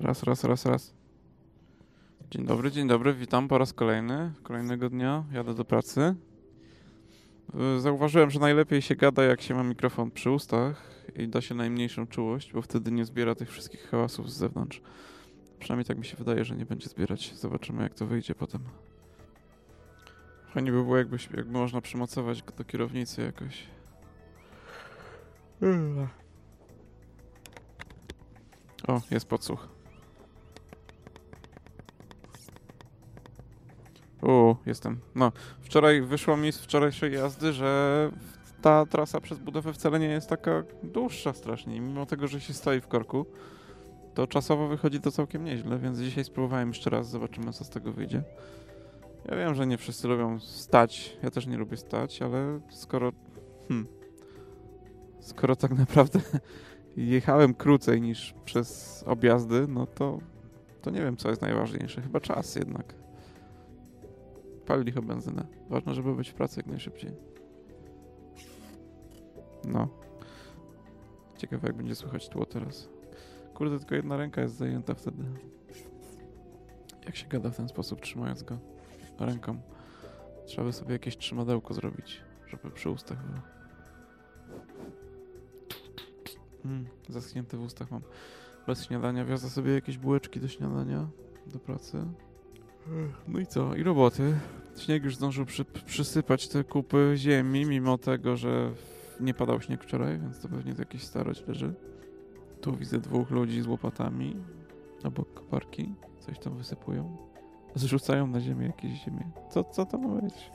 Raz, raz, raz, raz. Dzień dobry, dzień dobry, witam po raz kolejny, kolejnego dnia, jadę do pracy. Y, Zauważyłem, że najlepiej się gada, jak się ma mikrofon przy ustach i da się najmniejszą czułość, bo wtedy nie zbiera tych wszystkich hałasów z zewnątrz. Przynajmniej tak mi się wydaje, że nie będzie zbierać. Zobaczymy, jak to wyjdzie potem. Fajnie by było, jakbyś, jakby można przymocować do kierownicy jakoś. O, jest podsłuch. U, jestem. No, wczoraj wyszło mi z wczorajszej jazdy, że ta trasa przez budowę wcale nie jest taka dłuższa strasznie. Mimo tego, że się stoi w korku, to czasowo wychodzi to całkiem nieźle, więc dzisiaj spróbowałem jeszcze raz, zobaczymy co z tego wyjdzie. Ja wiem, że nie wszyscy lubią stać, ja też nie lubię stać, ale skoro... Hmm, skoro tak naprawdę jechałem krócej niż przez objazdy, no to, to nie wiem, co jest najważniejsze. Chyba czas jednak. Pal licho benzynę. Ważne, żeby być w pracy jak najszybciej. No. Ciekawe, jak będzie słychać tło teraz. Kurde, tylko jedna ręka jest zajęta wtedy. Jak się gada w ten sposób, trzymając go ręką? Trzeba by sobie jakieś trzymadełko zrobić, żeby przy ustach było. Mm, zaschnięte w ustach mam. Bez śniadania wiozę sobie jakieś bułeczki do śniadania, do pracy. No i co? I roboty. Śnieg już zdążył przy, przysypać te kupy ziemi, mimo tego, że nie padał śnieg wczoraj, więc to pewnie to jakiś starość leży. Tu widzę dwóch ludzi z łopatami obok koparki. Coś tam wysypują. Zrzucają na ziemię jakieś ziemię. Co, co to ma być?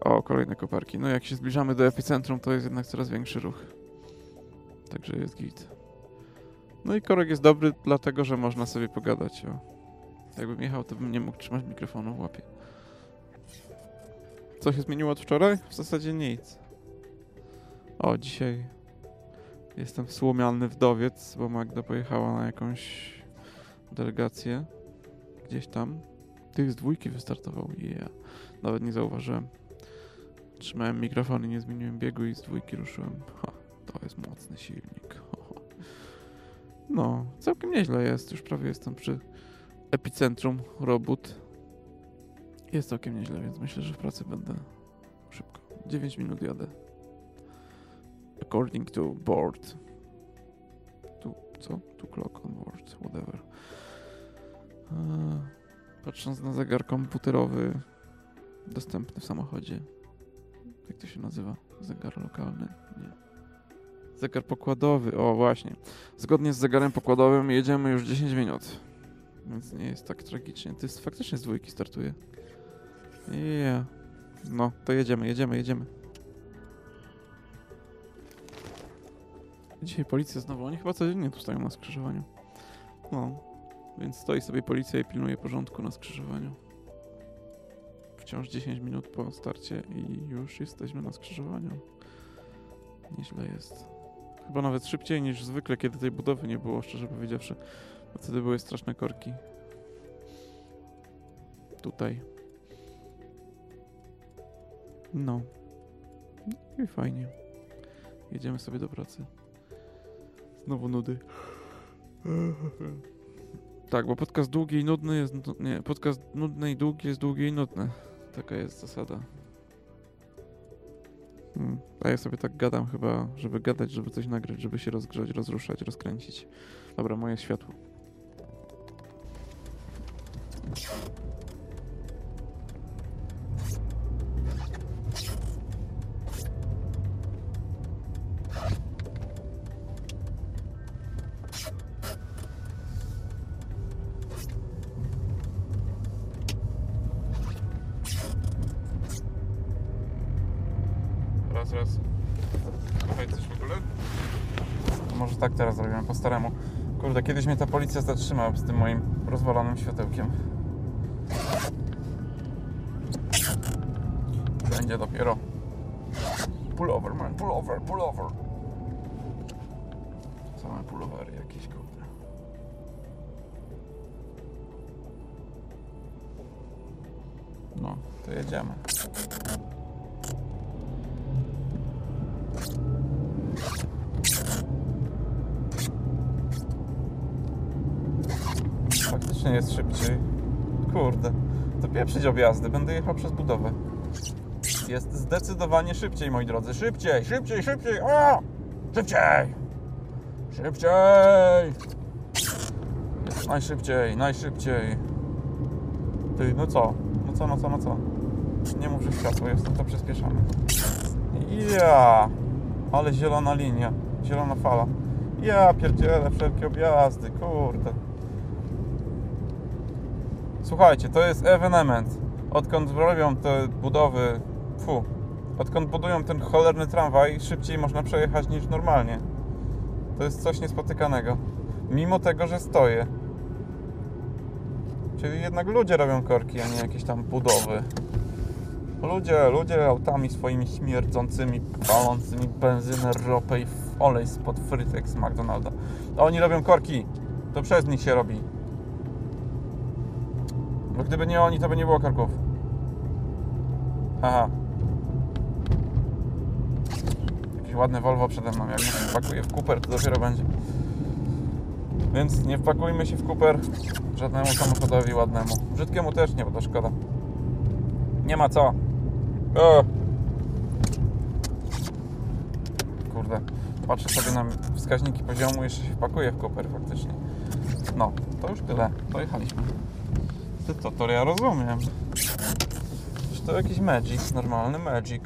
O, kolejne koparki. No jak się zbliżamy do epicentrum, to jest jednak coraz większy ruch. Także jest git. No i korek jest dobry, dlatego że można sobie pogadać. O. Jakbym jechał, to bym nie mógł trzymać mikrofonu w łapie. Co się zmieniło od wczoraj? W zasadzie nic. O, dzisiaj jestem słomiany wdowiec, bo Magda pojechała na jakąś delegację. Gdzieś tam. Tych z dwójki wystartował. Yeah. Nawet nie zauważyłem. Trzymałem mikrofon i nie zmieniłem biegu i z dwójki ruszyłem. Ha, to jest mocny silnik. No, całkiem nieźle jest. Już prawie jestem przy epicentrum robót. Jest całkiem nieźle, więc myślę, że w pracy będę szybko. 9 minut jadę. According to board. Tu, co? Tu clock on board, whatever. Eee, patrząc na zegar komputerowy dostępny w samochodzie. Jak to się nazywa? Zegar lokalny? Nie. Zegar pokładowy, o właśnie. Zgodnie z zegarem pokładowym jedziemy już 10 minut. Więc nie jest tak tragicznie. To jest faktycznie z dwójki startuje. Yeah. No, to jedziemy, jedziemy, jedziemy. Dzisiaj policja znowu, oni chyba codziennie tu stoją na skrzyżowaniu. No, więc stoi sobie policja i pilnuje porządku na skrzyżowaniu. Wciąż 10 minut po starcie i już jesteśmy na skrzyżowaniu. Nieźle jest. Chyba nawet szybciej niż zwykle, kiedy tej budowy nie było, szczerze powiedziawszy. Bo wtedy były straszne korki. Tutaj. No. I fajnie. Jedziemy sobie do pracy. Znowu nudy. Tak, bo podcast długi i nudny jest... nu- Nie, podcast nudny i długi jest długi i nudny. Taka jest zasada. Hmm. A ja sobie tak gadam chyba, żeby gadać, żeby coś nagrać, żeby się rozgrzać, rozruszać, rozkręcić. Dobra, moje światło. Policja zatrzymała z tym moim rozwalonym światełkiem. Będzie dopiero. Pull over, man, pull over, pull over. Same pullovery jakieś, kurde. No, to jedziemy. Faktycznie jest szybciej. Kurde. To pieprzyć objazdy, będę jechał przez budowę. Jest zdecydowanie szybciej, moi drodzy. Szybciej, szybciej, szybciej! O! Szybciej! Szybciej! Najszybciej, najszybciej. Ty, no co? No co, no co, no co? Nie mów, że światło jest, to przyspieszamy. Ja! Ale zielona linia, zielona fala. Ja pierdzielę wszelkie objazdy, kurde. Słuchajcie, to jest ewenement. Odkąd robią te budowy, fu, odkąd budują ten cholerny tramwaj, szybciej można przejechać niż normalnie. To jest coś niespotykanego. Mimo tego, że stoję. Czyli jednak ludzie robią korki, a nie jakieś tam budowy. Ludzie, ludzie autami swoimi śmierdzącymi, palącymi benzynę, ropę i olej spod frytek z McDonalda. Oni robią korki. To przez nich się robi. Bo gdyby nie oni, to by nie było korków. Aha. Jakieś ładne Volvo przede mną. Jak się wpakuje w Cooper, to dopiero będzie. Więc nie wpakujmy się w Cooper żadnemu samochodowi ładnemu. Brzydkiemu też nie, bo to szkoda. Nie ma co. O! Kurde. Patrzę sobie na wskaźniki poziomu, jeszcze się wpakuje w Cooper faktycznie. No, to już tyle. Dojechaliśmy. Ty to, to ja rozumiem. To jakiś Magic, normalny Magic.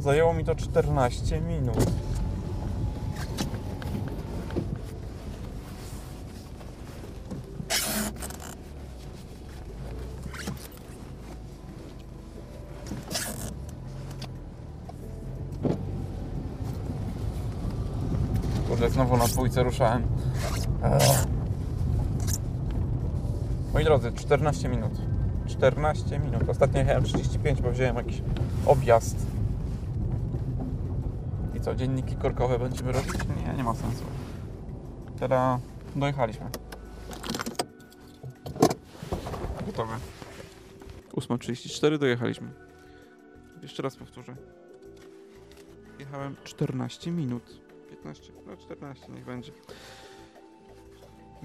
Zajęło mi to 14 minut. Kurde, znowu na dwójce ruszałem. Ech. Moi drodzy, 14 minut. 14 minut. Ostatnio jechałem 35, bo wziąłem jakiś objazd. I co, dzienniki korkowe będziemy robić? Nie, nie ma sensu. Teraz dojechaliśmy. Gotowe. 8.34 dojechaliśmy. Jeszcze raz powtórzę. Jechałem 14 minut. 15, no 14 niech będzie.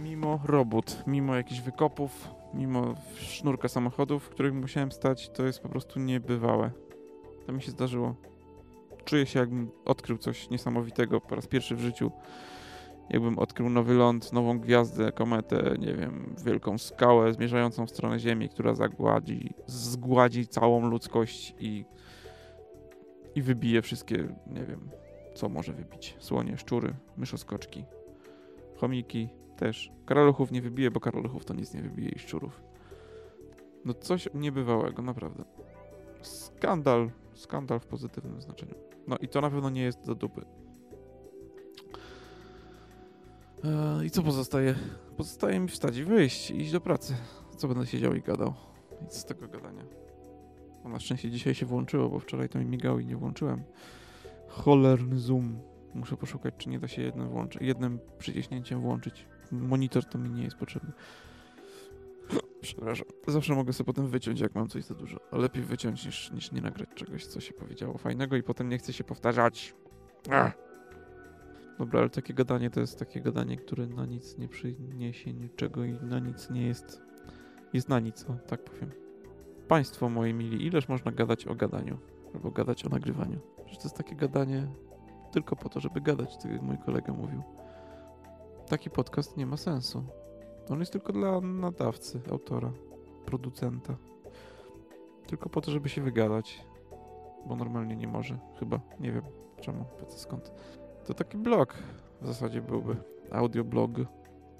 Mimo robót, mimo jakichś wykopów, mimo sznurka samochodów, w których musiałem stać, to jest po prostu niebywałe. To mi się zdarzyło. Czuję się jakbym odkrył coś niesamowitego po raz pierwszy w życiu. Jakbym odkrył nowy ląd, nową gwiazdę, kometę, nie wiem, wielką skałę zmierzającą w stronę Ziemi, która zagładzi, zgładzi całą ludzkość i, i wybije wszystkie, nie wiem, co może wybić. Słonie, szczury, myszoskoczki, chomiki też. Karaluchów nie wybije, bo karaluchów to nic nie wybije i szczurów. No coś niebywałego, naprawdę. Skandal, skandal w pozytywnym znaczeniu. No i to na pewno nie jest do dupy. Eee, I co pozostaje? Pozostaje mi wstać i wyjść i iść do pracy. Co będę siedział i gadał? Nic z tego gadania. No na szczęście dzisiaj się włączyło, bo wczoraj to mi migał i nie włączyłem. Cholerny zoom. Muszę poszukać, czy nie da się jednym, włączy- jednym przyciśnięciem włączyć. Monitor to mi nie jest potrzebny. Przepraszam. Zawsze mogę sobie potem wyciąć, jak mam coś za dużo. Lepiej wyciąć niż, niż nie nagrać czegoś, co się powiedziało fajnego i potem nie chce się powtarzać. Ach. Dobra, ale takie gadanie to jest takie gadanie, które na nic nie przyniesie niczego i na nic nie jest. Jest na nic, o, tak powiem. Państwo moi mili, ileż można gadać o gadaniu? Albo gadać o nagrywaniu? Że to jest takie gadanie tylko po to, żeby gadać, tak jak mój kolega mówił. Taki podcast nie ma sensu. On jest tylko dla nadawcy, autora, producenta. Tylko po to, żeby się wygadać. Bo normalnie nie może, chyba. Nie wiem czemu, po co skąd. To taki blog w zasadzie byłby. Audioblog.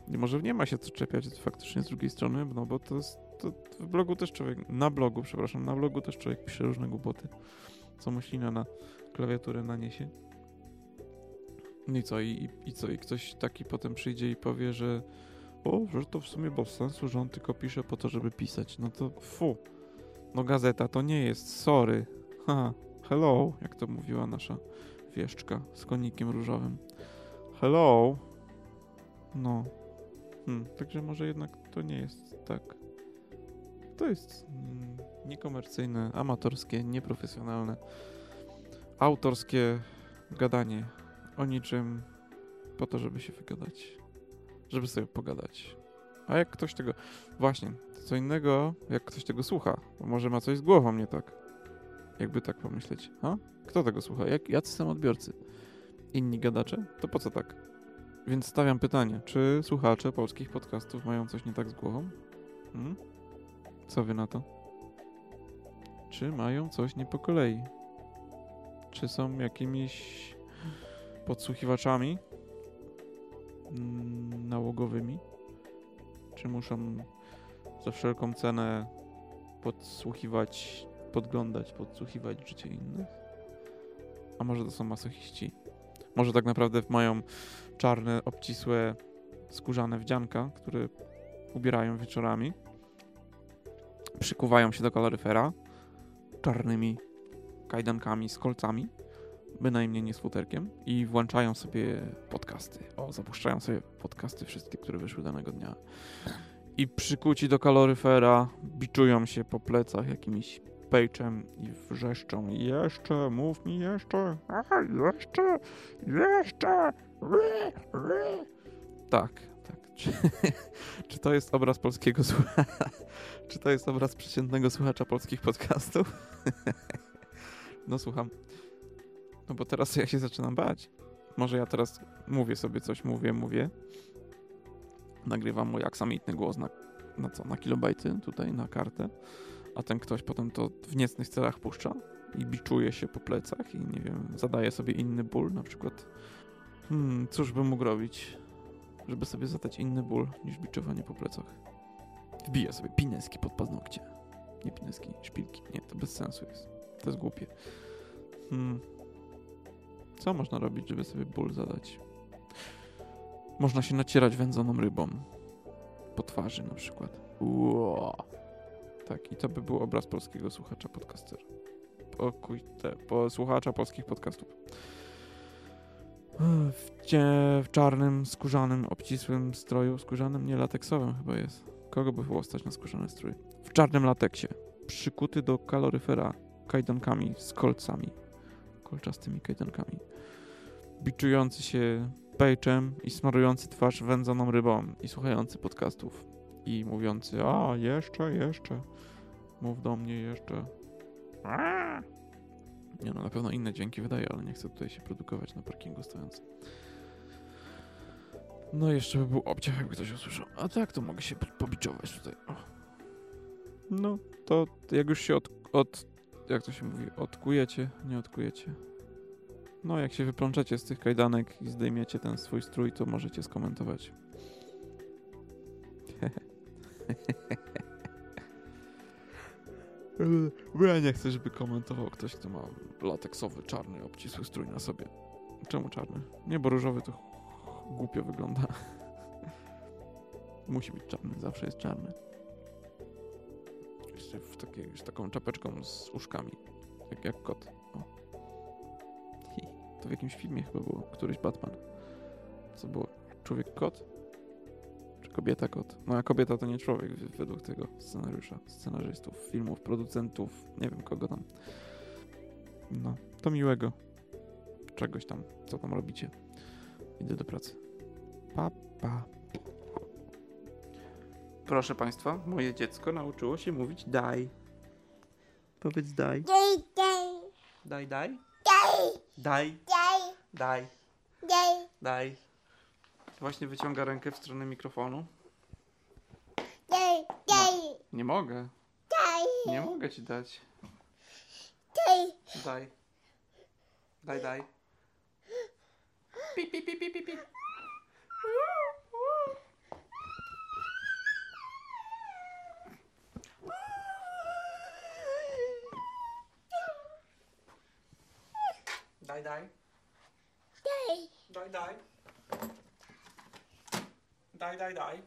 I może nie ma się co czepiać faktycznie z drugiej strony, no bo to jest. To w blogu też człowiek. Na blogu, przepraszam, na blogu też człowiek pisze różne głupoty. Co myślina na klawiaturę naniesie. No i co, i, i, co, i ktoś taki potem przyjdzie i powie, że o, że to w sumie bez sensu, że on tylko pisze po to, żeby pisać. No to fu. No gazeta to nie jest, sorry. Ha, hello, jak to mówiła nasza wieszczka z konikiem różowym. Hello. No. Hmm, także może jednak to nie jest tak. To jest mm, niekomercyjne, amatorskie, nieprofesjonalne, autorskie gadanie o niczym po to, żeby się wygadać. Żeby sobie pogadać A jak ktoś tego... Właśnie, co innego, jak ktoś tego słucha. Bo może ma coś z głową nie tak. Jakby tak pomyśleć. A? Kto tego słucha? Jak, jacy są odbiorcy? Inni gadacze? To po co tak? Więc stawiam pytanie, czy słuchacze polskich podcastów mają coś nie tak z głową? Hmm? Co wy na to? Czy mają coś nie po kolei? Czy są jakimiś podsłuchiwaczami mm, nałogowymi? Czy muszą za wszelką cenę podsłuchiwać, podglądać, podsłuchiwać życie innych? A może to są masochiści? Może tak naprawdę mają czarne, obcisłe, skórzane wdzianka, które ubierają wieczorami, przykuwają się do kaloryfera czarnymi kajdankami z kolcami, bynajmniej nie z futerkiem, i włączają sobie podcasty. O, zapuszczają sobie podcasty wszystkie, które wyszły danego dnia. I przykuci do kaloryfera, biczują się po plecach jakimiś pejczem i wrzeszczą. Jeszcze, mów mi jeszcze, a, jeszcze, jeszcze. Ry, ry. Tak, tak. Czy, czy to jest obraz polskiego słuchacza? Czy to jest obraz przeciętnego słuchacza polskich podcastów? No słucham. No bo teraz ja się zaczynam bać. Może ja teraz mówię sobie coś, mówię, mówię. Nagrywam mój aksamitny głos na, na co? Na kilobajty tutaj, na kartę. A ten ktoś potem to w niecnych celach puszcza i biczuje się po plecach i nie wiem, zadaje sobie inny ból, na przykład Hmm, cóż bym mógł robić, żeby sobie zadać inny ból niż biczowanie po plecach? Wbija sobie pineski pod paznokcie. Nie pineski, szpilki. Nie, to bez sensu jest. To jest głupie. Hmm. Co można robić, żeby sobie ból zadać? Można się nacierać wędzoną rybą. Po twarzy na przykład. Ło. Tak, i to by był obraz polskiego słuchacza podcastera. Pokój te, po słuchacza polskich podcastów. W, cie, w czarnym, skórzanym, obcisłym stroju. Skórzanym, nie lateksowym chyba jest. Kogo by było stać na skórzany strój? W czarnym lateksie. Przykuty do kaloryfera kajdankami z kolcami. Kolczastymi kajdankami. Biczujący się pejczem i smarujący twarz wędzoną rybą. I słuchający podcastów. I mówiący, a jeszcze, jeszcze. Mów do mnie jeszcze. Nie no, na pewno inne dźwięki wydaje, ale nie chcę tutaj się produkować na parkingu stojąc. No jeszcze by był obciach, jakby ktoś usłyszał. A tak, to mogę się pobiczować tutaj. No, to jak już się od, od... Jak to się mówi? Odkujecie? Nie odkujecie. No, jak się wyplączecie z tych kajdanek i zdejmiecie ten swój strój, to możecie skomentować. Ja nie chcę, żeby komentował ktoś, kto ma lateksowy, czarny, obcisły strój na sobie. Czemu czarny? Nie, bo różowy to głupio wygląda. Musi być czarny, zawsze jest czarny. W takiej, z taką czapeczką z uszkami. Jak, jak kot. O. Hi. To w jakimś filmie chyba było, któryś Batman. Co było? Człowiek-kot? Czy kobieta-kot? No a kobieta to nie człowiek według tego scenariusza, scenarzystów, filmów, producentów, nie wiem kogo tam. No, to miłego. Czegoś tam, co tam robicie. Idę do pracy. Pa, pa. Proszę Państwa, moje dziecko nauczyło się mówić daj. Powiedz daj. Daj, daj, Daj, daj. daj, Daj, daj, daj, daj. Właśnie wyciąga rękę w stronę mikrofonu. daj, daj, Nie mogę. daj, Nie mogę ci dać. daj, Daj. Daj, daj. Pi, pi, pi, pi, pi, pi. Daj, daj. daj, Daj, daj. Daj, daj, daj.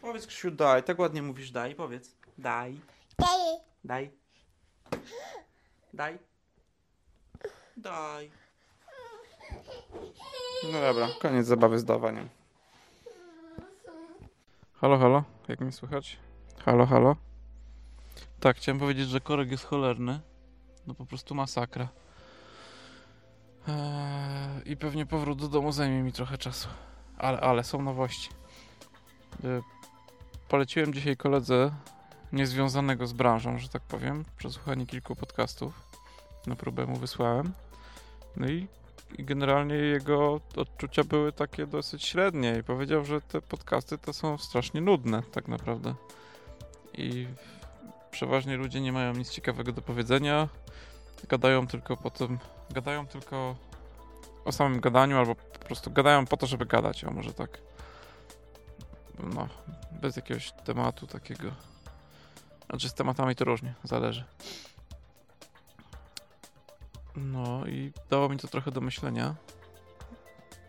Powiedz Krzysiu daj, tak ładnie mówisz daj, powiedz. Daj, daj, daj. Daj. Daj. No dobra, koniec zabawy z dawaniem. Halo, halo, jak mnie słychać? Halo, halo. Tak, chciałem powiedzieć, że korek jest cholerny. No po prostu masakra. Eee, I pewnie powrót do domu zajmie mi trochę czasu. Ale, ale są nowości. E, Poleciłem dzisiaj koledze niezwiązanego z branżą, że tak powiem, przesłuchanie kilku podcastów. Na próbę mu wysłałem. No i, i generalnie jego odczucia były takie dosyć średnie i powiedział, że te podcasty to są strasznie nudne tak naprawdę. I przeważnie ludzie nie mają nic ciekawego do powiedzenia. Gadają tylko po tym, gadają tylko o samym gadaniu albo po prostu gadają po to, żeby gadać, a może tak. No, bez jakiegoś tematu takiego. Znaczy z tematami to różnie, zależy. No i dało mi to trochę do myślenia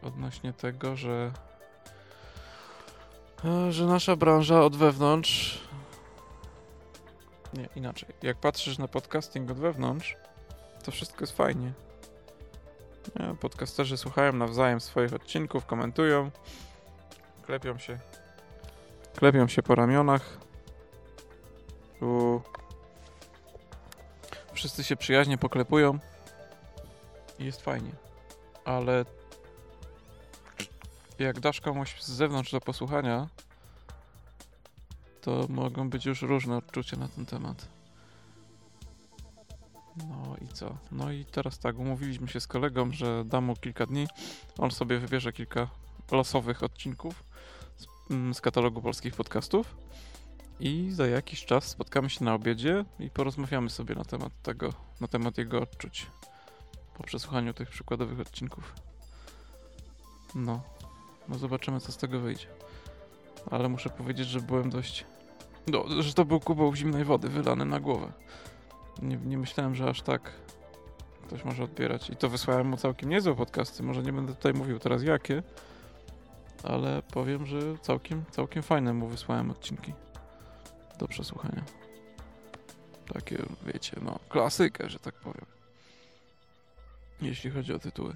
odnośnie tego, że że nasza branża od wewnątrz nie, inaczej. Jak patrzysz na podcasting od wewnątrz, to wszystko jest fajnie. Nie, podcasterzy słuchają nawzajem swoich odcinków, komentują, klepią się klepią się po ramionach. Tu wszyscy się przyjaźnie poklepują i jest fajnie. Ale jak dasz komuś z zewnątrz do posłuchania, to mogą być już różne odczucia na ten temat. No i co? No i teraz tak, umówiliśmy się z kolegą, że dam mu kilka dni. On sobie wybierze kilka losowych odcinków z, mm, z katalogu polskich podcastów. I za jakiś czas spotkamy się na obiedzie i porozmawiamy sobie na temat tego, na temat jego odczuć po przesłuchaniu tych przykładowych odcinków. No, no zobaczymy co z tego wyjdzie. Ale muszę powiedzieć, że byłem dość. No, że to był kubeł zimnej wody wylany na głowę. Nie, nie myślałem, że aż tak ktoś może odbierać. I to wysłałem mu całkiem niezłe podcasty. Może nie będę tutaj mówił teraz jakie, ale powiem, że całkiem, całkiem fajne mu wysłałem odcinki do przesłuchania. Takie, wiecie, no, klasykę, że tak powiem. Jeśli chodzi o tytuły.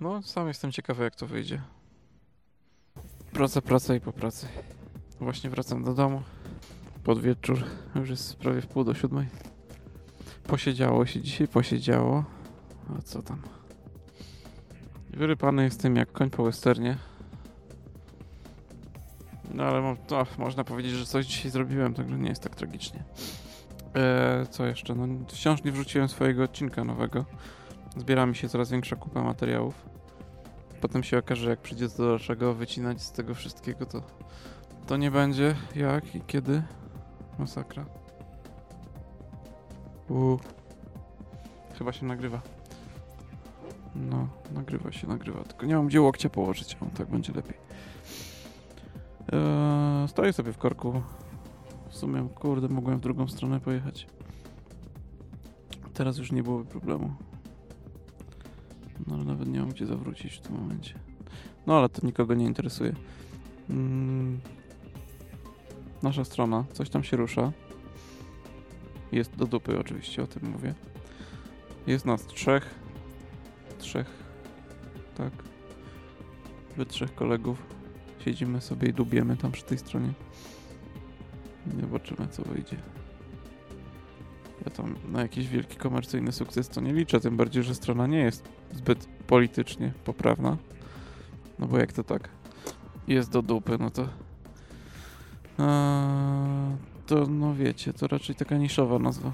No, sam jestem ciekawy, jak to wyjdzie. Praca, praca i po pracy. Właśnie wracam do domu. Pod wieczór. Już jest prawie w pół do siódmej. Posiedziało się dzisiaj, posiedziało. A co tam? Wyrypany jestem jak koń po westernie. No ale mo- no, można powiedzieć, że coś dzisiaj zrobiłem, także nie jest tak tragicznie. Eee, co jeszcze? No, wciąż nie wrzuciłem swojego odcinka nowego. Zbiera mi się coraz większa kupa materiałów. Potem się okaże, jak przyjdzie to do czego wycinać z tego wszystkiego, to to nie będzie jak i kiedy. Masakra. Uuu. Chyba się nagrywa. No, nagrywa się, nagrywa. Tylko nie mam gdzie łokcia położyć. O, tak będzie lepiej. Eee, stoję sobie w korku. W sumie, kurde, mogłem w drugą stronę pojechać. Teraz już nie byłoby problemu. No ale nawet nie mam gdzie zawrócić w tym momencie. No ale to nikogo nie interesuje. Mm. Nasza strona, coś tam się rusza. Jest do dupy oczywiście, o tym mówię. Jest nas trzech. Trzech. Tak. Wy trzech kolegów. Siedzimy sobie i dubiemy tam przy tej stronie. Zobaczymy co wyjdzie. Ja tam na jakiś wielki komercyjny sukces to nie liczę, tym bardziej, że strona nie jest zbyt politycznie poprawna. No bo jak to tak jest do dupy, no to to no wiecie, to raczej taka niszowa nazwa.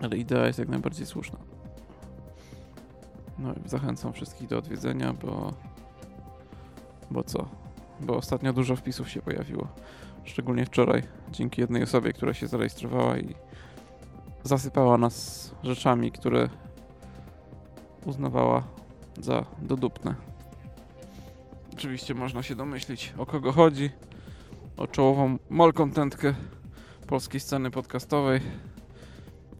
Ale idea jest jak najbardziej słuszna. No i zachęcam wszystkich do odwiedzenia, bo bo co? Bo ostatnio dużo wpisów się pojawiło. Szczególnie wczoraj, dzięki jednej osobie, która się zarejestrowała i zasypała nas rzeczami, które uznawała za dodupne. Oczywiście można się domyślić, o kogo chodzi. O czołową molkontentkę polskiej sceny podcastowej.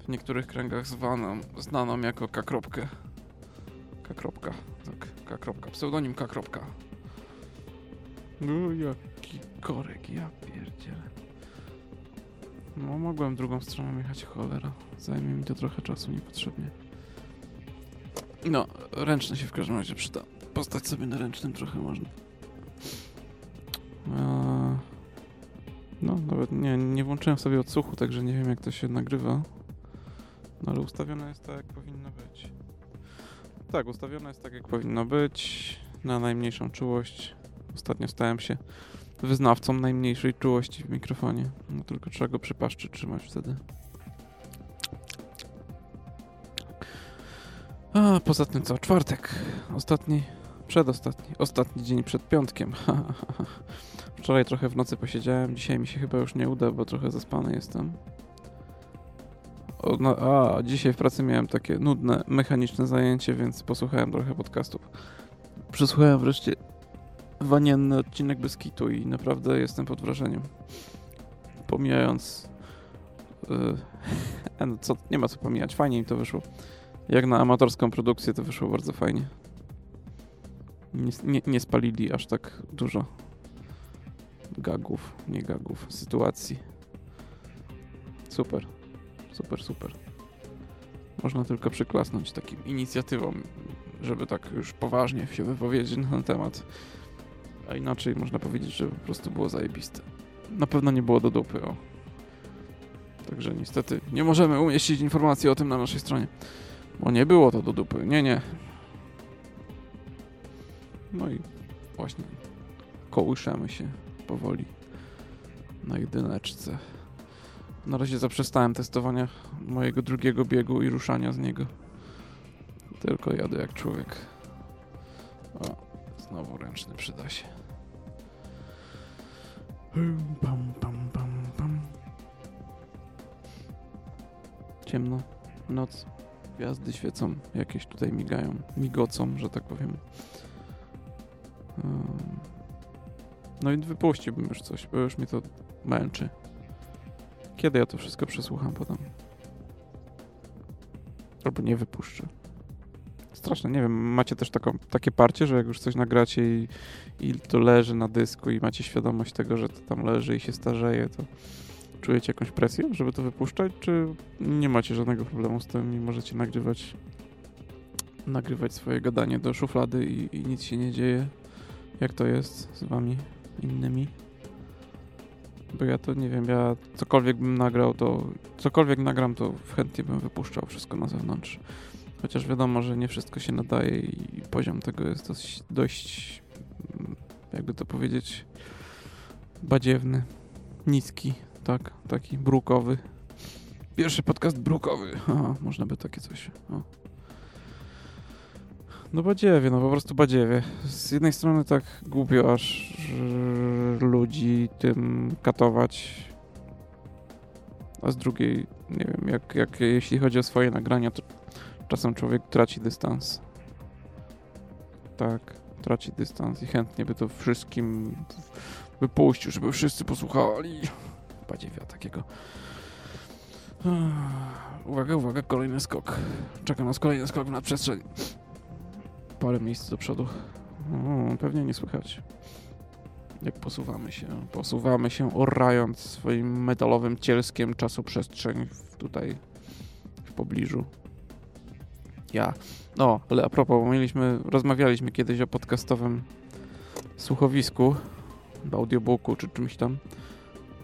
W niektórych kręgach zwaną, znaną jako K. Kropkę. K. Kropka. Tak, K. Kropka. Pseudonim K. Kropka. No jaki korek, ja pierdzielę. No mogłem drugą stroną jechać, cholera. Zajmie mi to trochę czasu niepotrzebnie. No, ręczny się w każdym razie przyda. Postać sobie na ręcznym trochę można. Eee, no, nawet nie, nie włączyłem sobie odsłuchu, także nie wiem jak to się nagrywa. No ale ustawione jest tak, jak powinno być. Tak, ustawione jest tak, jak powinno być. na najmniejszą czułość. Ostatnio stałem się wyznawcą najmniejszej czułości w mikrofonie. No tylko trzeba go przy paszczy trzymać wtedy. A poza tym co? Czwartek. Ostatni, przedostatni, ostatni dzień przed piątkiem. Wczoraj trochę w nocy posiedziałem, dzisiaj mi się chyba już nie uda, bo trochę zaspany jestem. O, no, a, dzisiaj w pracy miałem takie nudne, mechaniczne zajęcie, więc posłuchałem trochę podcastów. Przesłuchałem wreszcie wanienny odcinek bez kitu i naprawdę jestem pod wrażeniem. Pomijając... Yy, no co, nie ma co pomijać, fajnie mi to wyszło. Jak na amatorską produkcję to wyszło bardzo fajnie. Nie, nie, spalili aż tak dużo gagów, nie gagów, sytuacji. Super, super, super. Można tylko przyklasnąć takim inicjatywom, żeby tak już poważnie się wypowiedzieć na ten temat. A inaczej można powiedzieć, że po prostu było zajebiste. Na pewno nie było do dupy, o. Także niestety nie możemy umieścić informacji o tym na naszej stronie. Bo nie było to do dupy. Nie, nie. No i właśnie kołyszemy się powoli na jedyneczce. Na razie zaprzestałem testowania mojego drugiego biegu i ruszania z niego. Tylko jadę jak człowiek. O, znowu ręczny przyda się. Pam, pam, pam, pam. Ciemno, noc, gwiazdy świecą, jakieś tutaj migają, migocą, że tak powiem. No i wypuściłbym już coś, bo już mnie to męczy. Kiedy ja to wszystko przesłucham potem? Albo nie wypuszczę. Straszne, nie wiem, macie też taką, takie parcie, że jak już coś nagracie i, i to leży na dysku i macie świadomość tego, że to tam leży i się starzeje, to czujecie jakąś presję, żeby to wypuszczać, czy nie macie żadnego problemu z tym i możecie nagrywać nagrywać swoje gadanie do szuflady i, i nic się nie dzieje? Jak to jest z wami innymi? Bo ja to nie wiem, ja cokolwiek bym nagrał, to cokolwiek nagram, to chętnie bym wypuszczał wszystko na zewnątrz. Chociaż wiadomo, że nie wszystko się nadaje i poziom tego jest dość, dość jakby to powiedzieć, badziewny, niski, tak, taki brukowy. Pierwszy podcast brukowy. Aha, można by takie coś. O. No badziewie, no po prostu badziewie. Z jednej strony tak głupio aż ludzi tym katować, a z drugiej, nie wiem, jak, jak jeśli chodzi o swoje nagrania, to czasem człowiek traci dystans. Tak, traci dystans i chętnie by to wszystkim wypuścił, żeby wszyscy posłuchali. Badziewia takiego. Uwaga, uwaga, kolejny skok. Czeka nas kolejny skok na przestrzeń. Parę miejsc do przodu. O, pewnie nie słychać. Jak posuwamy się. Posuwamy się orając swoim metalowym cielskiem czasu przestrzeń tutaj w pobliżu. Ja. No, ale a propos, mieliśmy, rozmawialiśmy kiedyś o podcastowym słuchowisku, audiobooku czy czymś tam.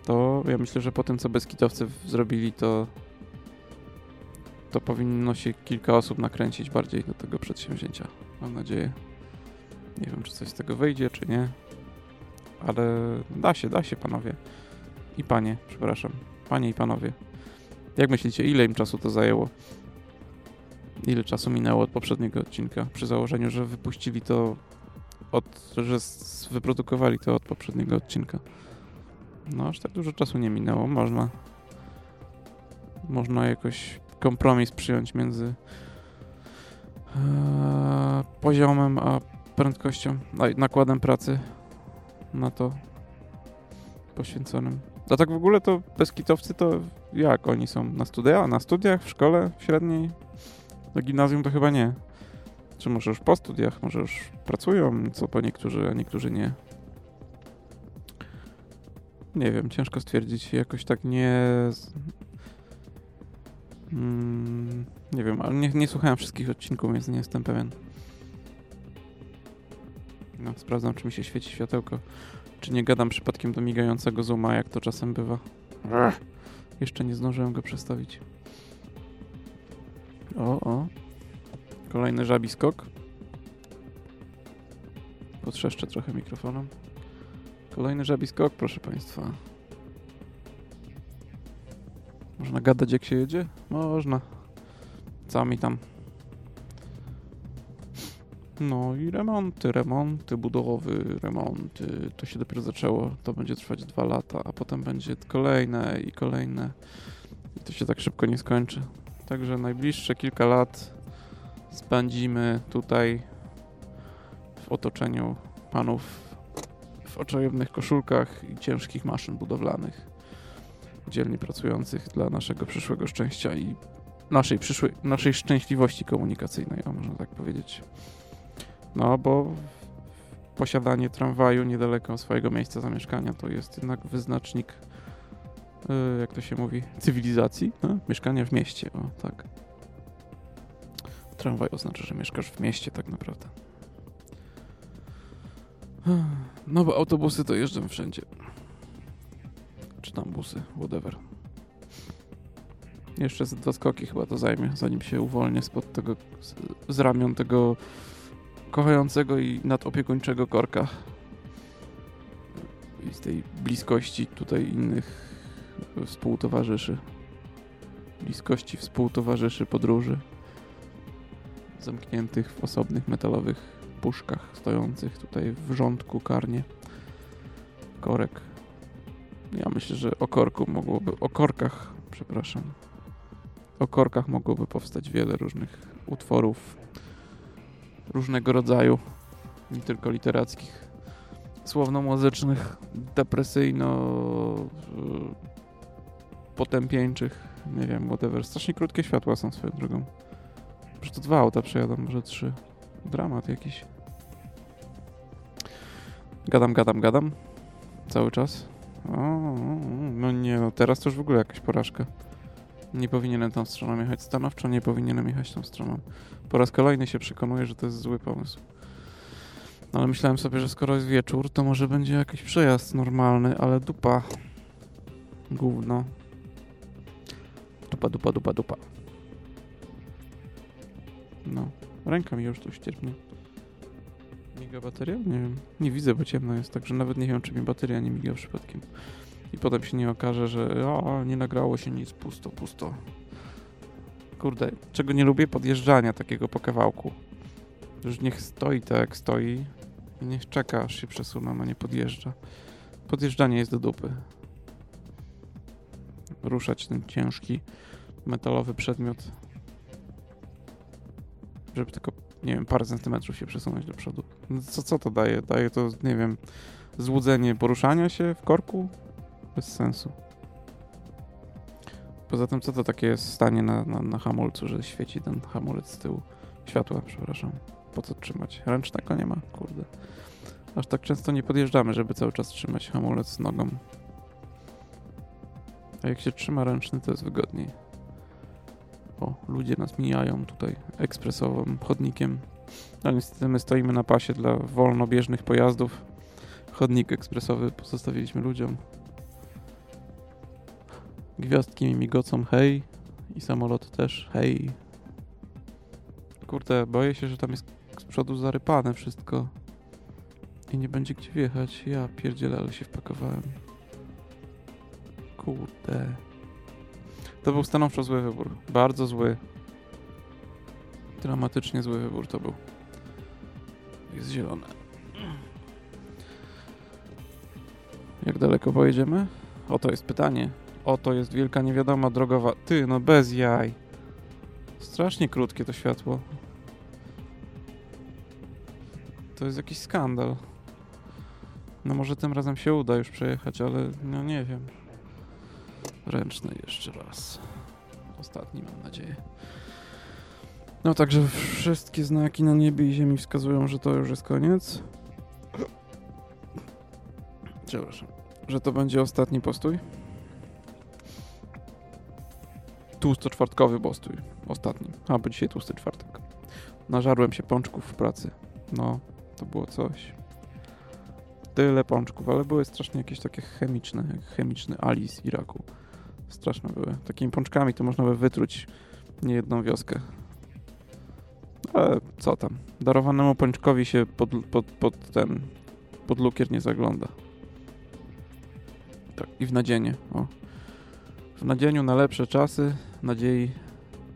To ja myślę, że po tym, co Beskitowcy zrobili, to to powinno się kilka osób nakręcić bardziej do tego przedsięwzięcia. Mam nadzieję. Nie wiem, czy coś z tego wyjdzie, czy nie. Ale da się, da się, panowie. I panie, przepraszam. Panie i panowie. Jak myślicie, ile im czasu to zajęło? Ile czasu minęło od poprzedniego odcinka? Przy założeniu, że wypuścili to od, że wyprodukowali to od poprzedniego odcinka. No, aż tak dużo czasu nie minęło. Można można jakoś kompromis przyjąć między poziomem a prędkością, a nakładem pracy na to poświęconym. A tak w ogóle to bezkitowcy to jak oni są? Na studiach? Na studiach? W szkole? W średniej? Na gimnazjum to chyba nie. Czy może już po studiach? Może już pracują? Co po niektórzy, a niektórzy nie. Nie wiem, ciężko stwierdzić. Jakoś tak nie... Mm, nie wiem, ale nie, nie słuchałem wszystkich odcinków, więc nie jestem pewien. No, sprawdzam, czy mi się świeci światełko. Czy nie gadam przypadkiem do migającego zooma, jak to czasem bywa. Ech. Jeszcze nie zdążyłem go przestawić. O, o. Kolejny żabi skok. potrzeszczę trochę mikrofonem. Kolejny żabi skok, proszę Państwa. Można gadać jak się jedzie? Można. Co mi tam? No i remonty, remonty, budowy, remonty. To się dopiero zaczęło. To będzie trwać dwa lata, a potem będzie kolejne i kolejne. I to się tak szybko nie skończy. Także najbliższe kilka lat spędzimy tutaj w otoczeniu panów w oczojebnych koszulkach i ciężkich maszyn budowlanych, dzielnie pracujących dla naszego przyszłego szczęścia i naszej przyszłej, naszej szczęśliwości komunikacyjnej, można tak powiedzieć. No, bo posiadanie tramwaju niedaleko swojego miejsca zamieszkania to jest jednak wyznacznik, yy, jak to się mówi, cywilizacji. No? Mieszkanie w mieście, o tak. Tramwaj oznacza, że mieszkasz w mieście tak naprawdę. No bo autobusy to jeżdżą wszędzie. Czy tam busy, whatever. Jeszcze dwa skoki chyba to zajmie, zanim się uwolnię spod tego, z, z ramion tego kochającego i nadopiekuńczego korka. I z tej bliskości tutaj innych współtowarzyszy. Bliskości współtowarzyszy podróży. Zamkniętych w osobnych metalowych puszkach stojących tutaj w rządku karnie. Korek. Ja myślę, że o korku mogłoby, o korkach, przepraszam. O korkach mogłoby powstać wiele różnych utworów różnego rodzaju, nie tylko literackich, słowno-muzycznych, depresyjno potępieńczych, nie wiem, whatever. Strasznie krótkie światła są swoją drogą. Może to dwa auta przejadą, może trzy. Dramat jakiś. Gadam, gadam, gadam. Cały czas. O, no nie, no teraz to już w ogóle jakaś porażka. Nie powinienem tą stroną jechać stanowczo, nie powinienem jechać tą stroną. Po raz kolejny się przekonuję, że to jest zły pomysł. Ale myślałem sobie, że skoro jest wieczór, to może będzie jakiś przejazd normalny, ale dupa. Gówno. Dupa, dupa, dupa, dupa. No. Ręka mi już tu ścierpnie. Miga bateria? Nie wiem. Nie widzę, bo ciemno jest, także nawet nie wiem, czy mi bateria nie miga przypadkiem. I potem się nie okaże, że o, nie nagrało się nic, pusto, pusto. Kurde, czego nie lubię? Podjeżdżania takiego po kawałku. Już niech stoi tak jak stoi i niech czeka, aż się przesuną, a nie podjeżdża. Podjeżdżanie jest do dupy. Ruszać ten ciężki, metalowy przedmiot żeby tylko, nie wiem, parę centymetrów się przesunąć do przodu. No co, co to daje? Daje to, nie wiem, złudzenie poruszania się w korku? Bez sensu. Poza tym, co to takie jest stanie na, na, na hamulcu, że świeci ten hamulec z tyłu? Światła, przepraszam. Po co trzymać? Ręcznego nie ma, kurde. Aż tak często nie podjeżdżamy, żeby cały czas trzymać hamulec nogą. A jak się trzyma ręczny, to jest wygodniej. O, ludzie nas mijają tutaj ekspresowym chodnikiem. Ale niestety my stoimy na pasie dla wolnobieżnych pojazdów. Chodnik ekspresowy pozostawiliśmy ludziom. Gwiazdki mi migocą, hej. I samolot też, hej. Kurde, boję się, że tam jest z przodu zarypane wszystko. I nie będzie gdzie wjechać. Ja pierdzielę, ale się wpakowałem. Kurde. To był stanowczo zły wybór. Bardzo zły. Dramatycznie zły wybór to był. Jest zielone. Jak daleko pojedziemy? Oto jest pytanie. Oto jest wielka niewiadoma drogowa. Ty, no bez jaj. Strasznie krótkie to światło. To jest jakiś skandal. No może tym razem się uda już przejechać, ale no nie wiem. Ręczny jeszcze raz. Ostatni mam nadzieję. No także wszystkie znaki na niebie i ziemi wskazują, że to już jest koniec. Przepraszam. Że to będzie ostatni postój. Tłusto-czwartkowy postój. Ostatni. A, bo dzisiaj tłusty czwartek. Nażarłem się pączków w pracy. No, to było coś. Tyle pączków, ale były strasznie jakieś takie chemiczne, jak chemiczny Ali z Iraku. Straszne były. Takimi pączkami to można by wytruć niejedną wioskę. Ale co tam? Darowanemu pączkowi się pod, pod, pod ten pod lukier nie zagląda. Tak, i w nadzienie. O. W nadzieniu na lepsze czasy, nadziei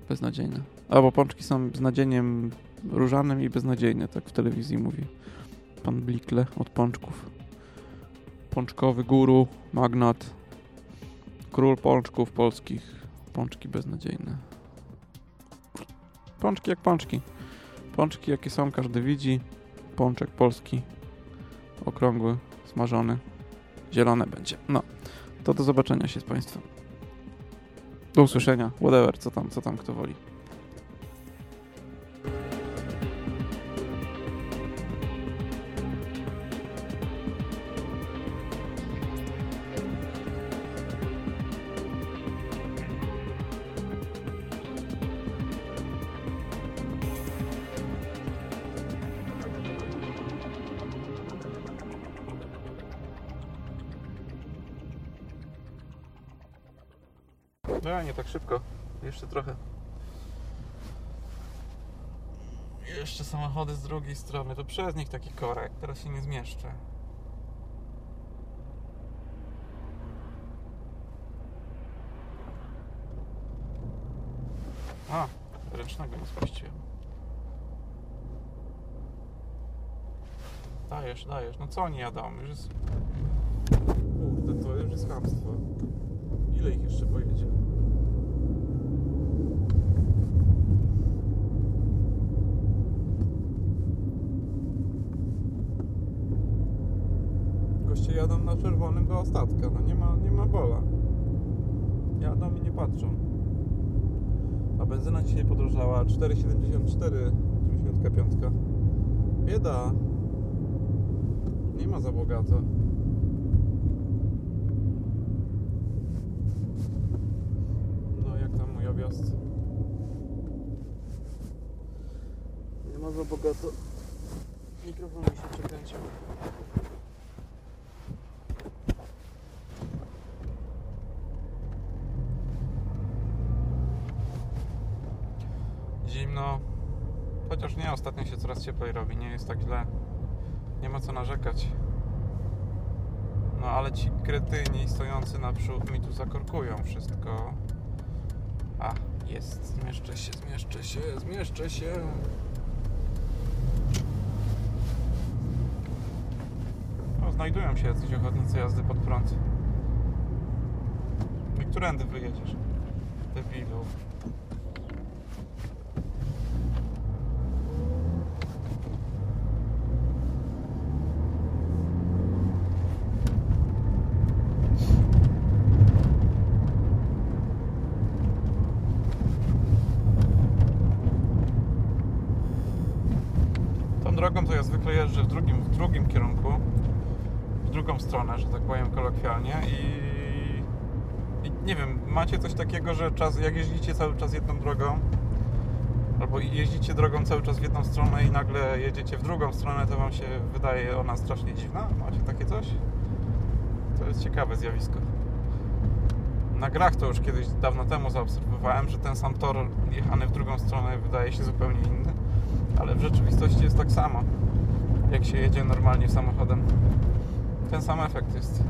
beznadziejne. Albo pączki są z nadzieniem różanym i beznadziejne, tak w telewizji mówi pan Blikle od pączków. Pączkowy guru, magnat, król pączków polskich. Pączki beznadziejne. Pączki jak pączki. Pączki jakie są, każdy widzi. Pączek polski. Okrągły, smażony. Zielone będzie. No. To do zobaczenia się z Państwem. Do usłyszenia. Whatever, co tam, co tam kto woli. Jeszcze trochę. Jeszcze samochody z drugiej strony. To przez nich taki korek. Teraz się nie zmieszczę. A, ręcznego nie spuściłem. Dajesz, dajesz. No co oni jadą? Już jest... Kurde, to już jest chamstwo. Ile ich jeszcze pojedzie? Goście jadą na czerwonym do ostatka, no nie ma, nie ma bola. Jadą i nie patrzą. A benzyna dzisiaj podrożała 4,74, 95. Bieda. Nie ma za bogato. No jak tam moja wiosce? Nie ma za bogato. Mikrofon mi się przekręcił. Zimno. Chociaż nie, ostatnio się coraz cieplej robi, nie jest tak źle. Nie ma co narzekać. No ale ci kretyni stojący naprzód mi tu zakorkują wszystko. A, jest. Zmieszczę się, zmieszczę się, zmieszczę się. O, znajdują się jacyś ochotnicy jazdy pod prąd. I którędy wyjedziesz? Debilu. Tą drogą to ja zwykle jeżdżę w drugim, w drugim kierunku, w drugą stronę, że tak powiem kolokwialnie i, i nie wiem, macie coś takiego, że czas, jak jeździcie cały czas jedną drogą albo jeździcie drogą cały czas w jedną stronę i nagle jedziecie w drugą stronę, to wam się wydaje ona strasznie dziwna? Macie takie coś? To jest ciekawe zjawisko. Na grach to już kiedyś dawno temu zaobserwowałem, że ten sam tor jechany w drugą stronę wydaje się zupełnie inny ale w rzeczywistości jest tak samo, jak się jedzie normalnie samochodem. Ten sam efekt jest.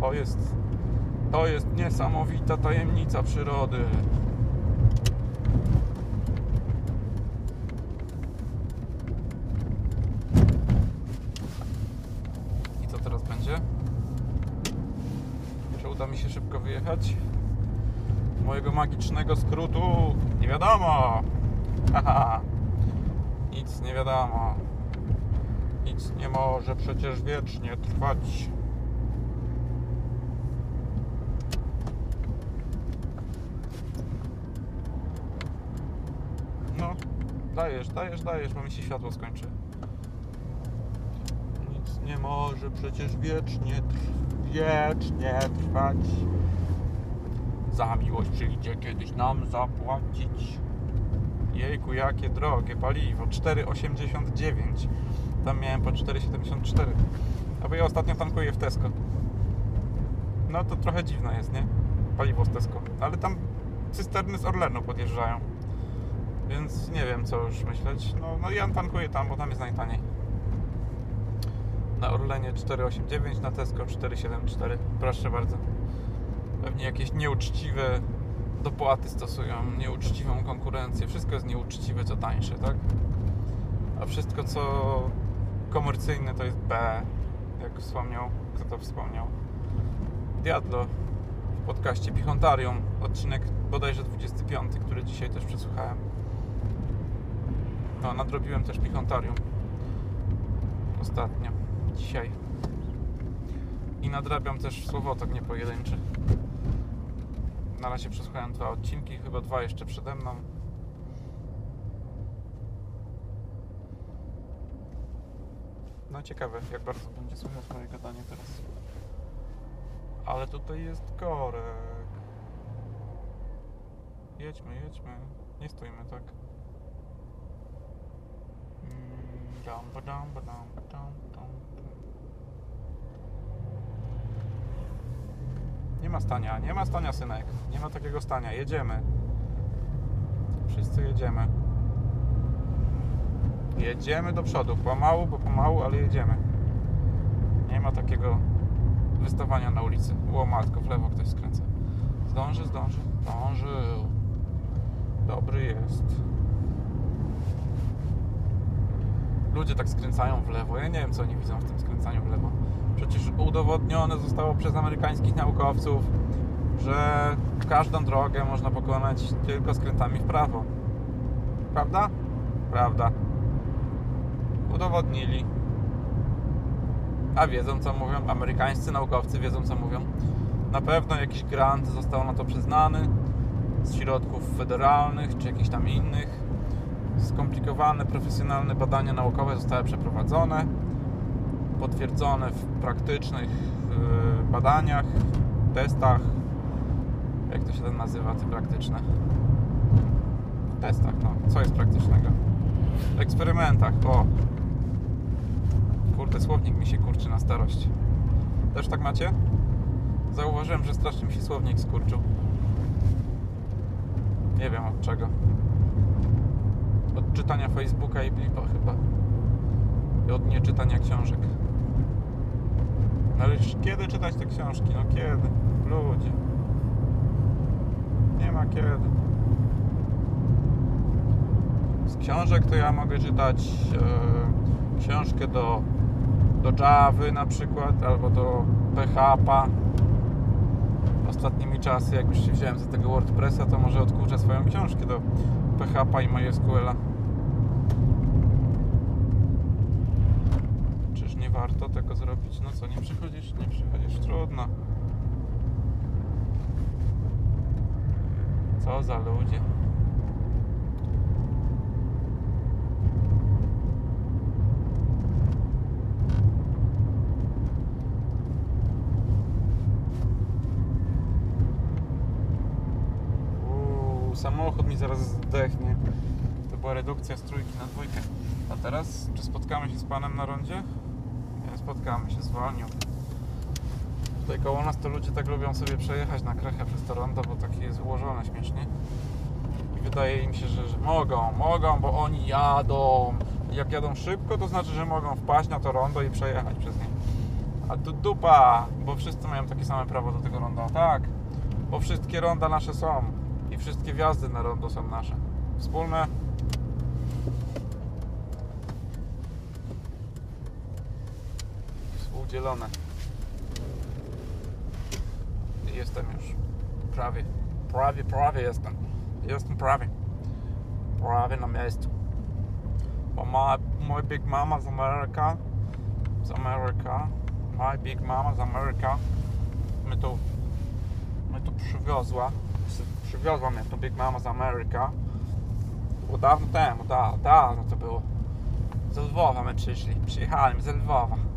To jest, to jest niesamowita tajemnica przyrody. I co teraz będzie? Czy uda mi się szybko wyjechać? Mojego magicznego skrótu? Nie wiadomo. Haha. Nic nie wiadomo. Nic nie może przecież wiecznie trwać. No, dajesz, dajesz, dajesz, bo mi się światło skończy. Nic nie może przecież wiecznie, wiecznie trwać. Za miłość przyjdzie kiedyś nam zapłacić. Jejku, jakie drogie paliwo. 4,89. Tam miałem po 4,74. A bo ja ostatnio tankuję w Tesco. No to trochę dziwne jest, nie? Paliwo z Tesco. Ale tam cysterny z Orlenu podjeżdżają. Więc nie wiem, co już myśleć. No, no ja tankuję tam, bo tam jest najtaniej. Na Orlenie 489, na Tesco 474. Proszę bardzo. Pewnie jakieś nieuczciwe dopłaty stosują, nieuczciwą konkurencję. Wszystko jest nieuczciwe, co tańsze, tak? A wszystko, co komercyjne, to jest B. Jak wspomniał, kto to wspomniał? Diablo w podcaście Pichontarium, odcinek bodajże 25, który dzisiaj też przesłuchałem. No, nadrobiłem też Pichontarium ostatnio, dzisiaj. I nadrabiam też Słowotok niepojedynczy. Na razie przesłuchałem dwa odcinki, chyba dwa jeszcze przede mną. No ciekawe, jak bardzo będzie słychać moje gadanie teraz. Ale tutaj jest korek. Jedźmy, jedźmy. Nie stójmy tak. Mm, dam, badam, badam, badam, dam, dam. Nie ma stania, nie ma stania, synek. Nie ma takiego stania. Jedziemy. Wszyscy jedziemy. Jedziemy do przodu. Pomału, bo pomału, ale jedziemy. Nie ma takiego wystawania na ulicy. Ło matko, w lewo ktoś skręca. Zdąży, zdąży. Zdążył. Dobry jest. Ludzie tak skręcają w lewo. Ja nie wiem, co oni widzą w tym skręcaniu w lewo. Przecież udowodnione zostało przez amerykańskich naukowców, że każdą drogę można pokonać tylko skrętami w prawo. Prawda? Prawda. Udowodnili. A wiedzą co mówią, amerykańscy naukowcy wiedzą co mówią. Na pewno jakiś grant został na to przyznany z środków federalnych czy jakichś tam innych. Skomplikowane, profesjonalne badania naukowe zostały przeprowadzone, potwierdzone w praktycznych yy, badaniach, testach. Jak to się tam nazywa, te praktyczne? W testach, no. Co jest praktycznego? W eksperymentach, o. Kurde, słownik mi się kurczy na starość. Też tak macie? Zauważyłem, że strasznie mi się słownik skurczył. Nie wiem od czego. Czytania Facebooka i Blipa chyba. I od nieczytania książek. No ale kiedy czytać te książki? No kiedy? Ludzie. Nie ma kiedy. Z książek to ja mogę czytać e, książkę do, do Java na przykład, albo do PHP. Ostatnimi czasy, jak już się wziąłem za tego WordPressa, to może odkurczę swoją książkę do PHP i MySQL-a. Czyż nie warto tego zrobić? No co, nie przychodzisz? Nie przychodzisz? Trudno. Co za ludzie. Uuu, samochód mi zaraz zdechnie. To była redukcja z trójki na dwójkę. A teraz, czy spotkamy się z panem na rondzie? Spotkamy się, zwolnił. Tutaj koło nas to ludzie tak lubią sobie przejechać na krechę przez to rondo, bo takie jest ułożone śmiesznie. I wydaje im się, że, że mogą, mogą, bo oni jadą. Jak jadą szybko, to znaczy, że mogą wpaść na to rondo i przejechać przez nie. A tu dupa, bo wszyscy mają takie same prawo do tego ronda. Tak, bo wszystkie ronda nasze są. I wszystkie wjazdy na rondo są nasze. Wspólne. Współdzielone. Jestem już. Prawie. Prawie, prawie jestem. Jestem prawie. Prawie na miejscu. Bo ma, mój Big Mama z Ameryka, z Ameryka, my Big Mama z Ameryka, mnie tu, mnie tu przywiozła, przywiozła mnie to Big Mama z Ameryka. Dawno temu, da, dawno to było. Z Lwowa my przyszli, przyjechali z Lwowa.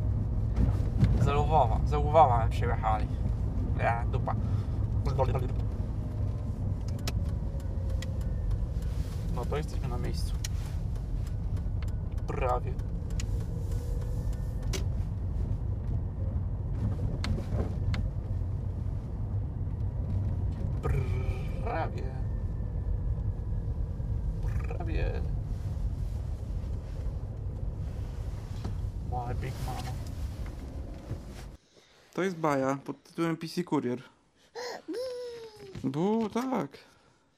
Z Lwowa, z Lwowa przyjechali. Ja, dupa. No to jesteśmy na miejscu. Prawie my big mama. To jest baja pod tytułem PC Courier. Bu, tak.